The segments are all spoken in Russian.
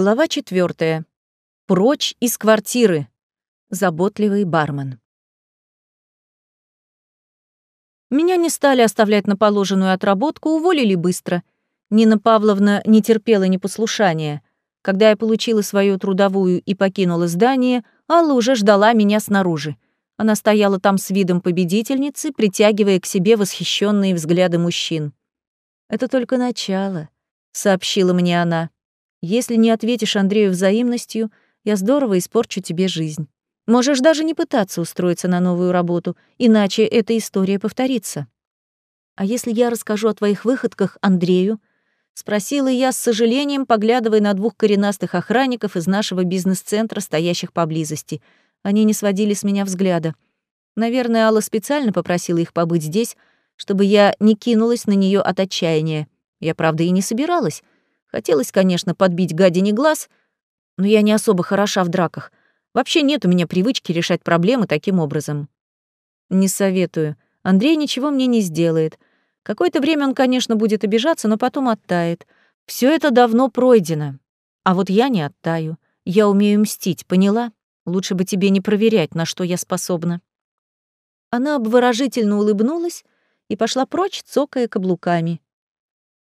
Глава четвертая. Прочь из квартиры. Заботливый бармен. Меня не стали оставлять на положенную отработку, уволили быстро. Нина Павловна не терпела непослушания. Когда я получила свою трудовую и покинула здание, Алла уже ждала меня снаружи. Она стояла там с видом победительницы, притягивая к себе восхищенные взгляды мужчин. «Это только начало», — сообщила мне она. Если не ответишь Андрею взаимностью, я здорово испорчу тебе жизнь. Можешь даже не пытаться устроиться на новую работу, иначе эта история повторится. А если я расскажу о твоих выходках Андрею? Спросила я с сожалением, поглядывая на двух коренастых охранников из нашего бизнес-центра, стоящих поблизости. Они не сводили с меня взгляда. Наверное, Алла специально попросила их побыть здесь, чтобы я не кинулась на нее от отчаяния. Я, правда, и не собиралась — Хотелось, конечно, подбить гадине глаз, но я не особо хороша в драках. Вообще нет у меня привычки решать проблемы таким образом. Не советую. Андрей ничего мне не сделает. Какое-то время он, конечно, будет обижаться, но потом оттает. Все это давно пройдено. А вот я не оттаю. Я умею мстить, поняла? Лучше бы тебе не проверять, на что я способна. Она обворожительно улыбнулась и пошла прочь, цокая каблуками.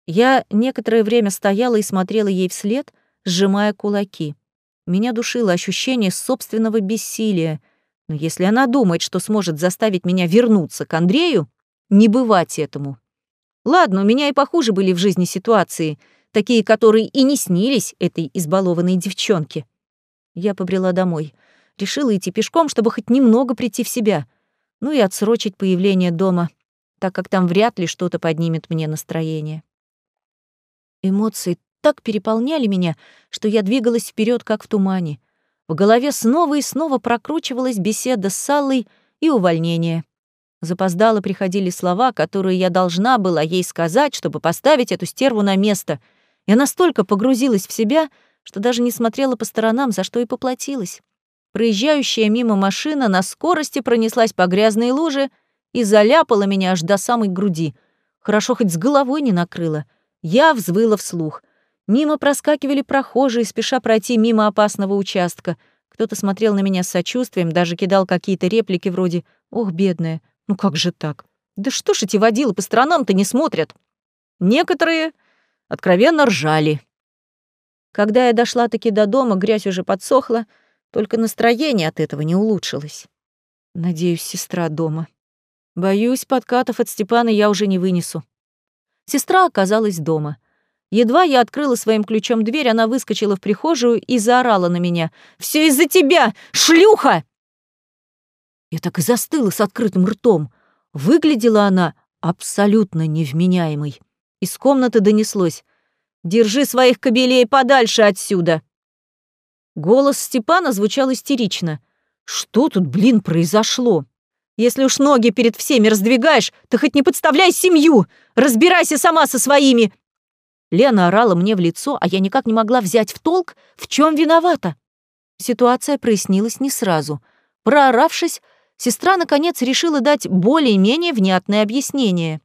Я некоторое время стояла и смотрела ей вслед, сжимая кулаки. Меня душило ощущение собственного бессилия. Но если она думает, что сможет заставить меня вернуться к Андрею, не бывать этому. Ладно, у меня и похуже были в жизни ситуации, такие, которые и не снились этой избалованной девчонке. Я побрела домой. Решила идти пешком, чтобы хоть немного прийти в себя. Ну и отсрочить появление дома, так как там вряд ли что-то поднимет мне настроение. Эмоции так переполняли меня, что я двигалась вперед, как в тумане. В голове снова и снова прокручивалась беседа с Саллой и увольнение. Запоздало приходили слова, которые я должна была ей сказать, чтобы поставить эту стерву на место. Я настолько погрузилась в себя, что даже не смотрела по сторонам, за что и поплатилась. Проезжающая мимо машина на скорости пронеслась по грязной луже и заляпала меня аж до самой груди. Хорошо хоть с головой не накрыла — я взвыла вслух. Мимо проскакивали прохожие, спеша пройти мимо опасного участка. Кто-то смотрел на меня с сочувствием, даже кидал какие-то реплики вроде «Ох, бедная, ну как же так? Да что ж эти водилы по сторонам-то не смотрят?» Некоторые откровенно ржали. Когда я дошла таки до дома, грязь уже подсохла, только настроение от этого не улучшилось. Надеюсь, сестра дома. Боюсь, подкатов от Степана я уже не вынесу. Сестра оказалась дома. Едва я открыла своим ключом дверь, она выскочила в прихожую и заорала на меня. «Все из-за тебя, шлюха!» Я так и застыла с открытым ртом. Выглядела она абсолютно невменяемой. Из комнаты донеслось. «Держи своих кобелей подальше отсюда!» Голос Степана звучал истерично. «Что тут, блин, произошло?» Если уж ноги перед всеми раздвигаешь, то хоть не подставляй семью! Разбирайся сама со своими!» Лена орала мне в лицо, а я никак не могла взять в толк, в чем виновата. Ситуация прояснилась не сразу. Прооравшись, сестра, наконец, решила дать более-менее внятное объяснение.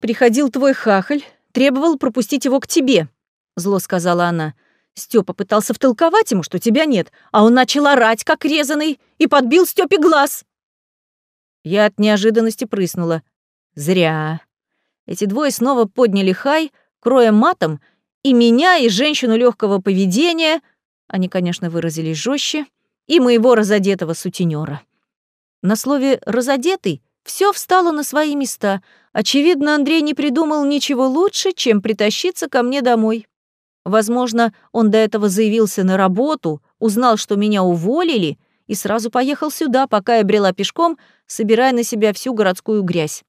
«Приходил твой хахаль, требовал пропустить его к тебе», — зло сказала она. Степа пытался втолковать ему, что тебя нет, а он начал орать, как резаный, и подбил Степе глаз. Я от неожиданности прыснула. Зря. Эти двое снова подняли хай, кроя матом, и меня, и женщину легкого поведения, они, конечно, выразились жестче, и моего разодетого сутенера. На слове «разодетый» все встало на свои места. Очевидно, Андрей не придумал ничего лучше, чем притащиться ко мне домой. Возможно, он до этого заявился на работу, узнал, что меня уволили, и сразу поехал сюда, пока я брела пешком, собирая на себя всю городскую грязь.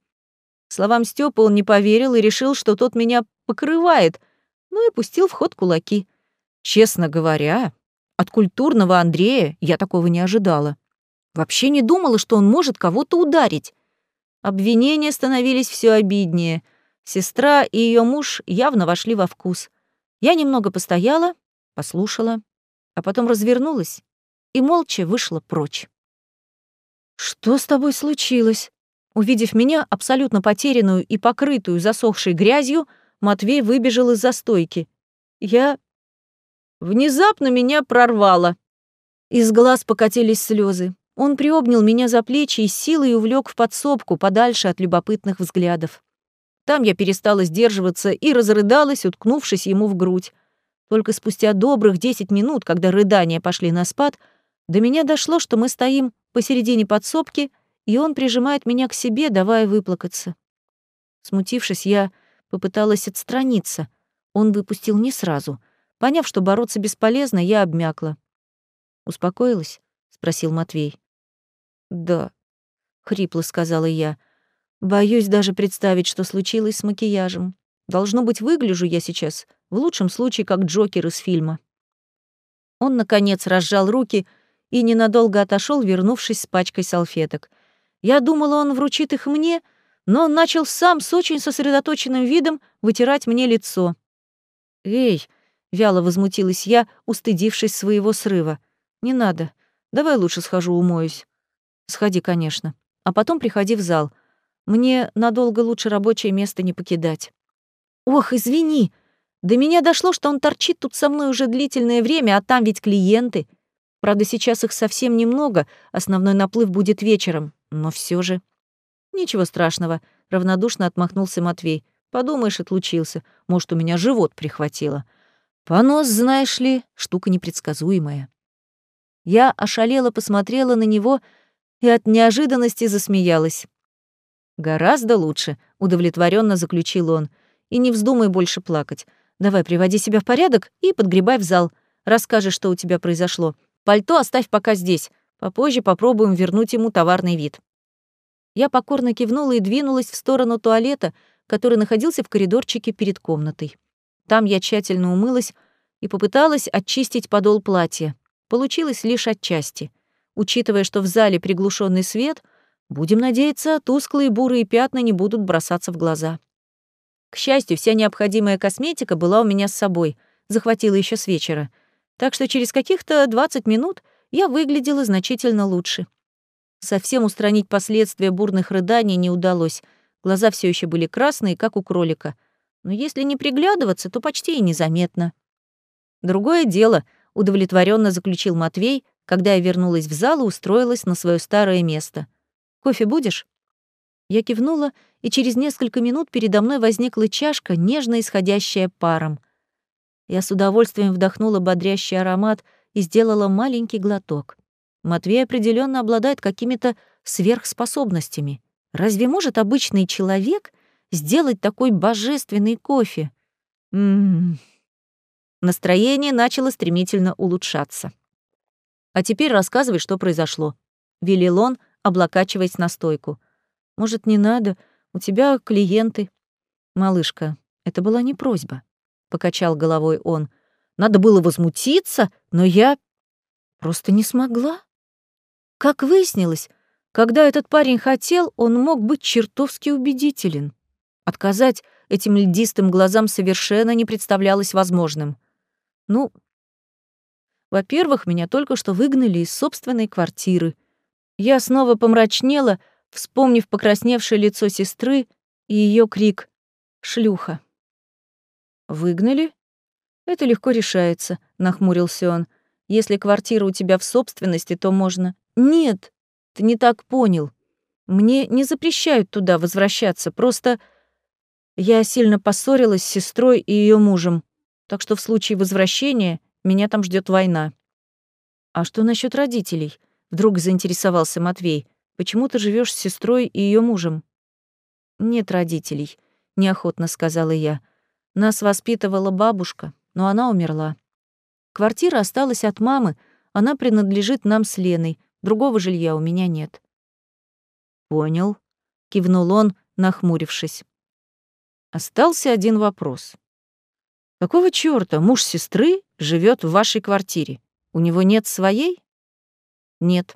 Словам Стёпы он не поверил и решил, что тот меня покрывает, ну и пустил в ход кулаки. Честно говоря, от культурного Андрея я такого не ожидала. Вообще не думала, что он может кого-то ударить. Обвинения становились все обиднее. Сестра и ее муж явно вошли во вкус. Я немного постояла, послушала, а потом развернулась и молча вышла прочь. «Что с тобой случилось?» Увидев меня, абсолютно потерянную и покрытую засохшей грязью, Матвей выбежал из застойки. «Я... Внезапно меня прорвало. Из глаз покатились слезы. Он приобнял меня за плечи и силой увлек в подсобку, подальше от любопытных взглядов. Там я перестала сдерживаться и разрыдалась, уткнувшись ему в грудь. Только спустя добрых десять минут, когда рыдания пошли на спад, до меня дошло, что мы стоим посередине подсобки, и он прижимает меня к себе, давая выплакаться. Смутившись, я попыталась отстраниться. Он выпустил не сразу. Поняв, что бороться бесполезно, я обмякла. «Успокоилась?» — спросил Матвей. «Да», — хрипло сказала я. «Боюсь даже представить, что случилось с макияжем. Должно быть, выгляжу я сейчас, в лучшем случае, как Джокер из фильма». Он, наконец, разжал руки и ненадолго отошел, вернувшись с пачкой салфеток. Я думала, он вручит их мне, но начал сам с очень сосредоточенным видом вытирать мне лицо. «Эй!» — вяло возмутилась я, устыдившись своего срыва. «Не надо. Давай лучше схожу умоюсь». Сходи, конечно. А потом приходи в зал. Мне надолго лучше рабочее место не покидать. Ох, извини. До меня дошло, что он торчит тут со мной уже длительное время, а там ведь клиенты. Правда, сейчас их совсем немного, основной наплыв будет вечером, но все же. Ничего страшного, равнодушно отмахнулся Матвей. Подумаешь, отлучился. Может, у меня живот прихватило. Понос, знаешь ли, штука непредсказуемая. Я ошалела посмотрела на него и от неожиданности засмеялась. «Гораздо лучше», — удовлетворенно заключил он. «И не вздумай больше плакать. Давай приводи себя в порядок и подгребай в зал. Расскажешь, что у тебя произошло. Пальто оставь пока здесь. Попозже попробуем вернуть ему товарный вид». Я покорно кивнула и двинулась в сторону туалета, который находился в коридорчике перед комнатой. Там я тщательно умылась и попыталась очистить подол платья. Получилось лишь отчасти. Учитывая, что в зале приглушенный свет, будем надеяться, тусклые бурые пятна не будут бросаться в глаза. К счастью, вся необходимая косметика была у меня с собой, захватила еще с вечера. Так что через каких-то 20 минут я выглядела значительно лучше. Совсем устранить последствия бурных рыданий не удалось. Глаза все еще были красные, как у кролика. Но если не приглядываться, то почти и незаметно. Другое дело, удовлетворенно заключил Матвей, когда я вернулась в зал и устроилась на свое старое место. «Кофе будешь?» Я кивнула, и через несколько минут передо мной возникла чашка, нежно исходящая паром. Я с удовольствием вдохнула бодрящий аромат и сделала маленький глоток. Матвей определенно обладает какими-то сверхспособностями. Разве может обычный человек сделать такой божественный кофе? М Настроение начало стремительно улучшаться. А теперь рассказывай, что произошло», — велел он, облокачиваясь на стойку. «Может, не надо? У тебя клиенты». «Малышка, это была не просьба», — покачал головой он. «Надо было возмутиться, но я просто не смогла». Как выяснилось, когда этот парень хотел, он мог быть чертовски убедителен. Отказать этим льдистым глазам совершенно не представлялось возможным. Ну, во-первых, меня только что выгнали из собственной квартиры. Я снова помрачнела, вспомнив покрасневшее лицо сестры и ее крик «Шлюха!». «Выгнали?» «Это легко решается», — нахмурился он. «Если квартира у тебя в собственности, то можно...» «Нет, ты не так понял. Мне не запрещают туда возвращаться, просто...» Я сильно поссорилась с сестрой и ее мужем, так что в случае возвращения меня там ждет война. А что насчет родителей? Вдруг заинтересовался Матвей. Почему ты живешь с сестрой и ее мужем? Нет родителей, неохотно сказала я. Нас воспитывала бабушка, но она умерла. Квартира осталась от мамы, она принадлежит нам с Леной. Другого жилья у меня нет. Понял, кивнул он, нахмурившись. Остался один вопрос. Какого чёрта муж сестры живет в вашей квартире? У него нет своей? Нет.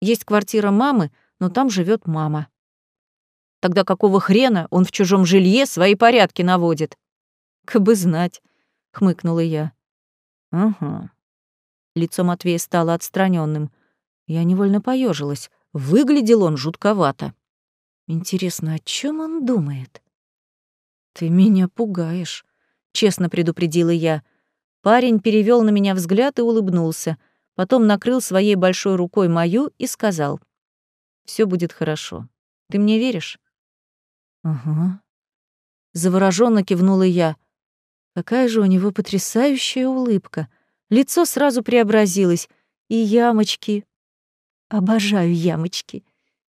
Есть квартира мамы, но там живет мама. Тогда какого хрена он в чужом жилье свои порядки наводит? Кабы знать, хмыкнула я. Ага. Лицо Матвея стало отстраненным. Я невольно поежилась. Выглядел он жутковато. Интересно, о чем он думает? Ты меня пугаешь, честно предупредила я. Парень перевел на меня взгляд и улыбнулся, потом накрыл своей большой рукой мою и сказал, «Все будет хорошо. Ты мне веришь?» «Ага». Завороженно кивнула я. Какая же у него потрясающая улыбка. Лицо сразу преобразилось. И ямочки. Обожаю ямочки.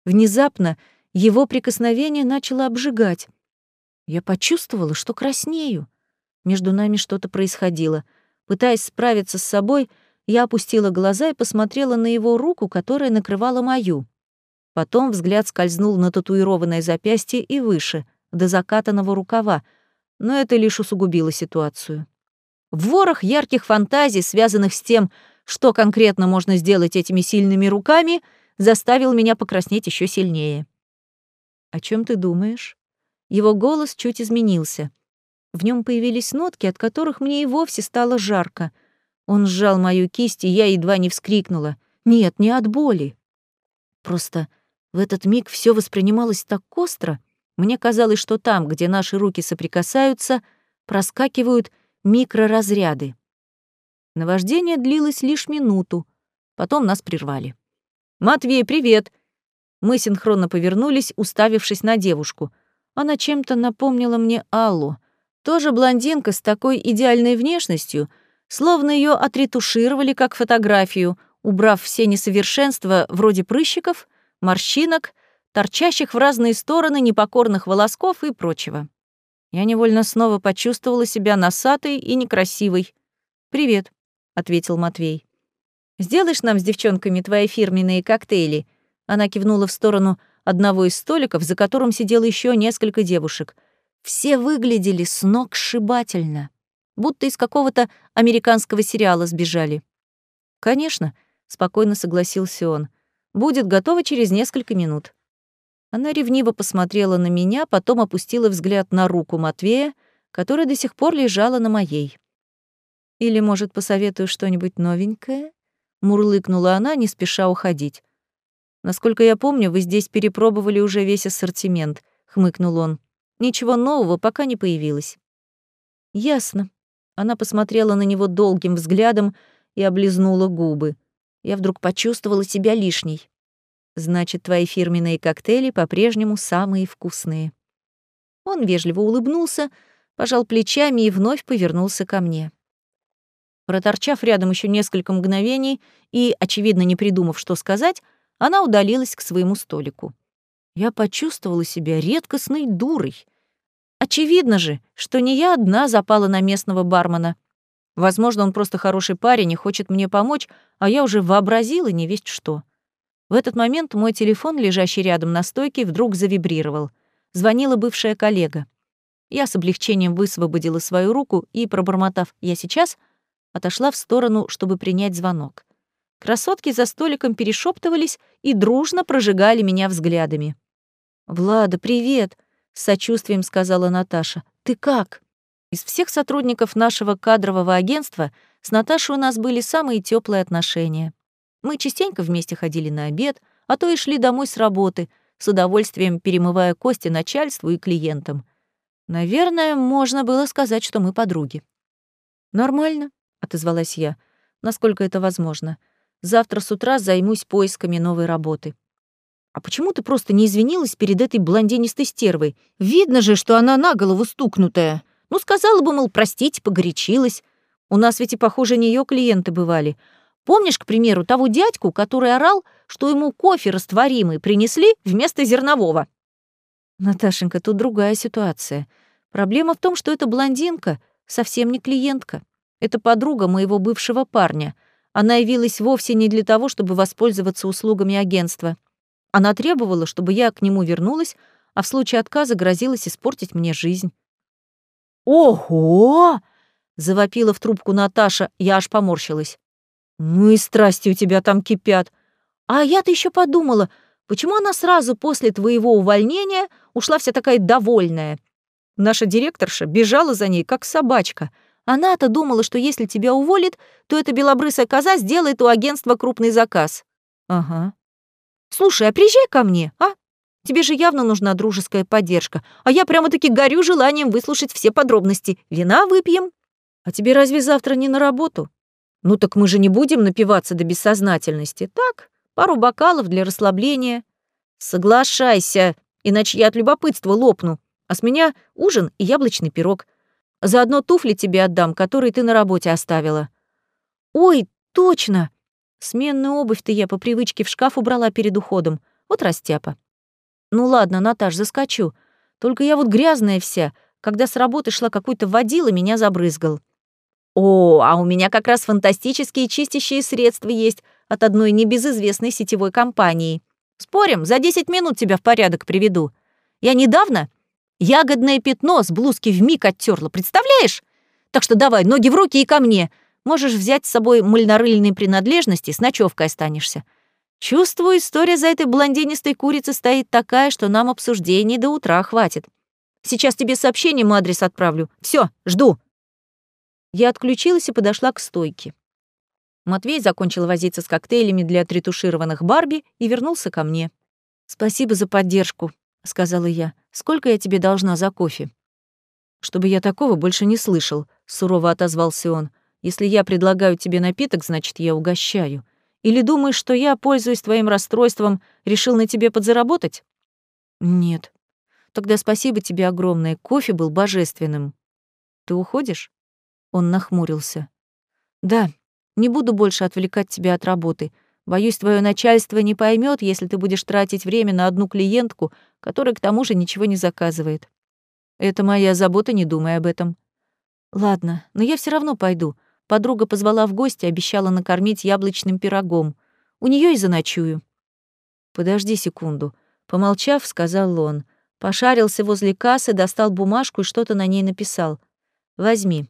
Внезапно его прикосновение начало обжигать. Я почувствовала, что краснею. Между нами что-то происходило. Пытаясь справиться с собой, я опустила глаза и посмотрела на его руку, которая накрывала мою. Потом взгляд скользнул на татуированное запястье и выше, до закатанного рукава, но это лишь усугубило ситуацию. В ворох ярких фантазий, связанных с тем, что конкретно можно сделать этими сильными руками, заставил меня покраснеть еще сильнее. «О чем ты думаешь?» Его голос чуть изменился. В нем появились нотки, от которых мне и вовсе стало жарко. Он сжал мою кисть, и я едва не вскрикнула. Нет, не от боли. Просто в этот миг все воспринималось так остро. Мне казалось, что там, где наши руки соприкасаются, проскакивают микроразряды. Наваждение длилось лишь минуту. Потом нас прервали. «Матвей, привет!» Мы синхронно повернулись, уставившись на девушку. Она чем-то напомнила мне Аллу. Тоже блондинка с такой идеальной внешностью, словно ее отретушировали как фотографию, убрав все несовершенства вроде прыщиков, морщинок, торчащих в разные стороны непокорных волосков и прочего. Я невольно снова почувствовала себя носатой и некрасивой. «Привет», — ответил Матвей. «Сделаешь нам с девчонками твои фирменные коктейли?» Она кивнула в сторону одного из столиков, за которым сидело еще несколько девушек. Все выглядели сногсшибательно, будто из какого-то американского сериала сбежали. «Конечно», — спокойно согласился он. «Будет готово через несколько минут». Она ревниво посмотрела на меня, потом опустила взгляд на руку Матвея, которая до сих пор лежала на моей. «Или, может, посоветую что-нибудь новенькое?» Мурлыкнула она, не спеша уходить. «Насколько я помню, вы здесь перепробовали уже весь ассортимент», — хмыкнул он. «Ничего нового пока не появилось». «Ясно». Она посмотрела на него долгим взглядом и облизнула губы. Я вдруг почувствовала себя лишней. «Значит, твои фирменные коктейли по-прежнему самые вкусные». Он вежливо улыбнулся, пожал плечами и вновь повернулся ко мне. Проторчав рядом еще несколько мгновений и, очевидно, не придумав, что сказать, она удалилась к своему столику. Я почувствовала себя редкостной дурой. Очевидно же, что не я одна запала на местного бармена. Возможно, он просто хороший парень и хочет мне помочь, а я уже вообразила не весть что. В этот момент мой телефон, лежащий рядом на стойке, вдруг завибрировал. Звонила бывшая коллега. Я с облегчением высвободила свою руку и, пробормотав «я сейчас», отошла в сторону, чтобы принять звонок. Красотки за столиком перешептывались и дружно прожигали меня взглядами. «Влада, привет!» — с сочувствием сказала Наташа. «Ты как?» Из всех сотрудников нашего кадрового агентства с Наташей у нас были самые теплые отношения. Мы частенько вместе ходили на обед, а то и шли домой с работы, с удовольствием перемывая кости начальству и клиентам. Наверное, можно было сказать, что мы подруги. «Нормально», отозвалась я. Насколько это возможно. Завтра с утра займусь поисками новой работы. А почему ты просто не извинилась перед этой блондинистой стервой? Видно же, что она на голову стукнутая. Ну, сказала бы, мол, простите, погорячилась. У нас ведь и похоже нее клиенты бывали. Помнишь, к примеру, того дядьку, который орал, что ему кофе растворимый принесли вместо зернового? Наташенька, тут другая ситуация. Проблема в том, что эта блондинка совсем не клиентка. Это подруга моего бывшего парня. Она явилась вовсе не для того, чтобы воспользоваться услугами агентства. Она требовала, чтобы я к нему вернулась, а в случае отказа грозилась испортить мне жизнь. «Ого!» — завопила в трубку Наташа, я аж поморщилась. «Ну и страсти у тебя там кипят. А я-то еще подумала, почему она сразу после твоего увольнения ушла вся такая довольная? Наша директорша бежала за ней, как собачка — она-то думала, что если тебя уволит, то эта белобрысая коза сделает у агентства крупный заказ. Ага. Слушай, а приезжай ко мне, а? Тебе же явно нужна дружеская поддержка, а я прямо-таки горю желанием выслушать все подробности. Вина выпьем. А тебе разве завтра не на работу? Ну так мы же не будем напиваться до бессознательности. Так, пару бокалов для расслабления. Соглашайся, иначе я от любопытства лопну. А с меня ужин и яблочный пирог. Заодно туфли тебе отдам, которые ты на работе оставила. Ой, точно! Сменную обувь-то я по привычке в шкаф убрала перед уходом. Вот растяпа. Ну ладно, Наташ, заскочу. Только я вот грязная вся. Когда с работы шла какой-то водила, меня забрызгал. О, а у меня как раз фантастические чистящие средства есть от одной небезызвестной сетевой компании. Спорим, за 10 минут тебя в порядок приведу. Я недавно ягодное пятно с блузки вмиг оттерла, представляешь? Так что давай, ноги в руки и ко мне. Можешь взять с собой мыльнорыльные принадлежности, с ночевкой останешься. Чувствую, история за этой блондинистой курицей стоит такая, что нам обсуждений до утра хватит. Сейчас тебе сообщением адрес отправлю. Все, жду. Я отключилась и подошла к стойке. Матвей закончил возиться с коктейлями для отретушированных Барби и вернулся ко мне. «Спасибо за поддержку», — сказала я. «Сколько я тебе должна за кофе?» «Чтобы я такого больше не слышал», — сурово отозвался он. Если я предлагаю тебе напиток, значит, я угощаю. Или думаешь, что я, пользуясь твоим расстройством, решил на тебе подзаработать? Нет. Тогда спасибо тебе огромное. Кофе был божественным. Ты уходишь? Он нахмурился. Да, не буду больше отвлекать тебя от работы. Боюсь, твое начальство не поймет, если ты будешь тратить время на одну клиентку, которая к тому же ничего не заказывает. Это моя забота, не думай об этом. Ладно, но я все равно пойду. Подруга позвала в гости, обещала накормить яблочным пирогом. У нее и заночую. «Подожди секунду», — помолчав, сказал он. Пошарился возле кассы, достал бумажку и что-то на ней написал. «Возьми.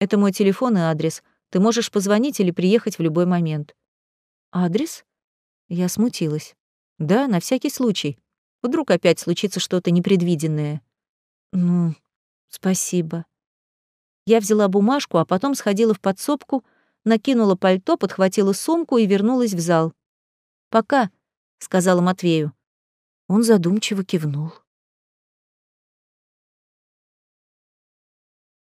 Это мой телефон и адрес. Ты можешь позвонить или приехать в любой момент». «Адрес?» Я смутилась. «Да, на всякий случай. Вдруг опять случится что-то непредвиденное». «Ну, спасибо», я взяла бумажку, а потом сходила в подсобку, накинула пальто, подхватила сумку и вернулась в зал. «Пока», — сказала Матвею. Он задумчиво кивнул.